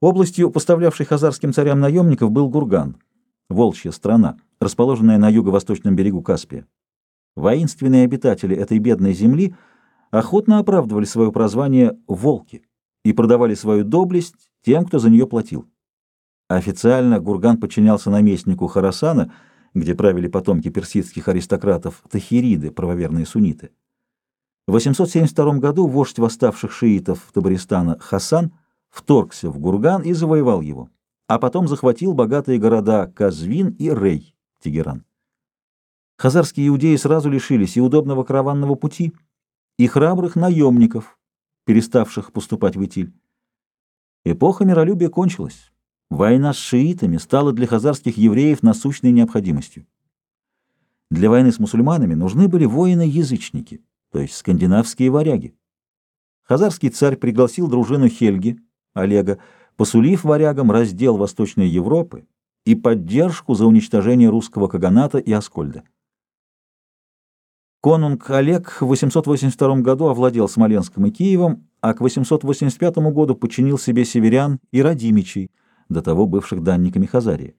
Областью, поставлявшей хазарским царям наемников, был Гурган, волчья страна, расположенная на юго-восточном берегу Каспия. Воинственные обитатели этой бедной земли охотно оправдывали свое прозвание «волки» и продавали свою доблесть тем, кто за нее платил. Официально Гурган подчинялся наместнику Харасана, где правили потомки персидских аристократов Тахириды, правоверные сунниты. В 872 году вождь восставших шиитов Табаристана Хасан вторгся в Гурган и завоевал его, а потом захватил богатые города Казвин и Рей, Тегеран. Хазарские иудеи сразу лишились и удобного караванного пути, и храбрых наемников, переставших поступать в Итиль. Эпоха миролюбия кончилась. Война с шиитами стала для хазарских евреев насущной необходимостью. Для войны с мусульманами нужны были воины-язычники, то есть скандинавские варяги. Хазарский царь пригласил дружину Хельги, Олега, посулив варягам раздел Восточной Европы и поддержку за уничтожение русского каганата и Аскольда. Конунг Олег в 882 году овладел Смоленском и Киевом, а к 885 году подчинил себе северян и родимичей, до того бывших данниками Хазарии.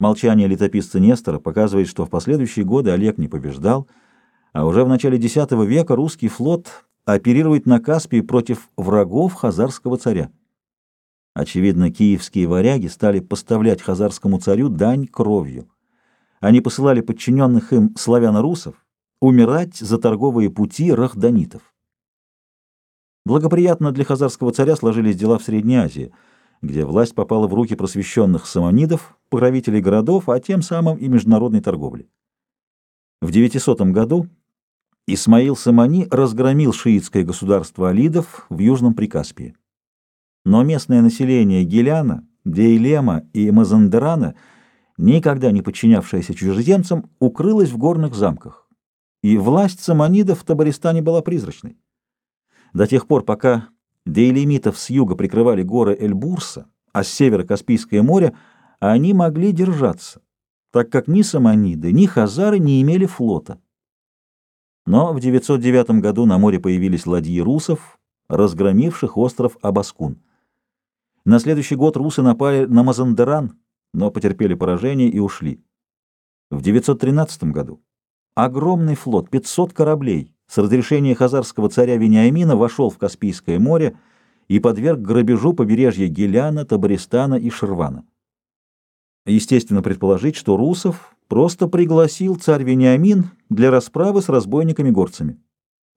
Молчание летописца Нестора показывает, что в последующие годы Олег не побеждал, а уже в начале X века русский флот оперирует на Каспии против врагов хазарского царя. Очевидно, киевские варяги стали поставлять хазарскому царю дань кровью. Они посылали подчиненных им славяно-русов умирать за торговые пути рахданитов. Благоприятно для хазарского царя сложились дела в Средней Азии, где власть попала в руки просвещенных самонидов, покровителей городов, а тем самым и международной торговли. В 900 году Исмаил Самани разгромил шиитское государство алидов в Южном Прикаспии. Но местное население Геляна, Дейлема и Мазандерана – никогда не подчинявшаяся чужеземцам, укрылась в горных замках, и власть саманидов в Табаристане была призрачной. До тех пор, пока дейлемитов с юга прикрывали горы Эльбурса, а с севера Каспийское море, они могли держаться, так как ни саманиды, ни хазары не имели флота. Но в 909 году на море появились ладьи русов, разгромивших остров Абаскун. На следующий год русы напали на Мазандеран, но потерпели поражение и ушли. В 913 году огромный флот, 500 кораблей, с разрешения хазарского царя Вениамина вошел в Каспийское море и подверг грабежу побережья Геляна, Табаристана и Шервана. Естественно предположить, что русов просто пригласил царь Вениамин для расправы с разбойниками-горцами.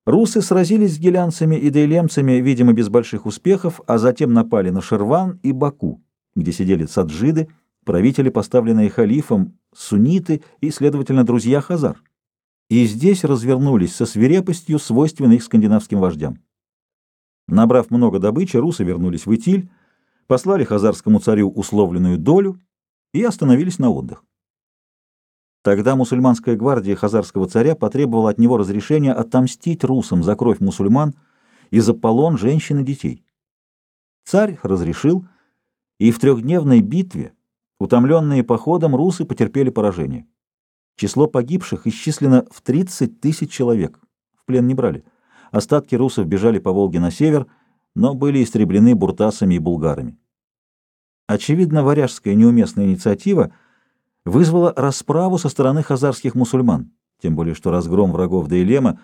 Русы сразились с гелянцами и дейлемцами, видимо, без больших успехов, а затем напали на Шерван и Баку, где сидели саджиды, правители, поставленные халифом, сунниты и, следовательно, друзья Хазар. И здесь развернулись со свирепостью, свойственной их скандинавским вождям. Набрав много добычи, русы вернулись в Итиль, послали хазарскому царю условленную долю и остановились на отдых. Тогда мусульманская гвардия хазарского царя потребовала от него разрешения отомстить русам за кровь мусульман и за полон женщин и детей. Царь разрешил, и в трехдневной битве Утомленные походом, русы потерпели поражение. Число погибших исчислено в 30 тысяч человек. В плен не брали. Остатки русов бежали по Волге на север, но были истреблены буртасами и булгарами. Очевидно, варяжская неуместная инициатива вызвала расправу со стороны хазарских мусульман, тем более что разгром врагов Дейлема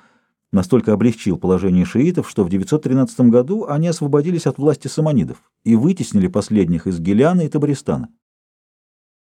настолько облегчил положение шиитов, что в 913 году они освободились от власти саманидов и вытеснили последних из Геляна и Табаристана.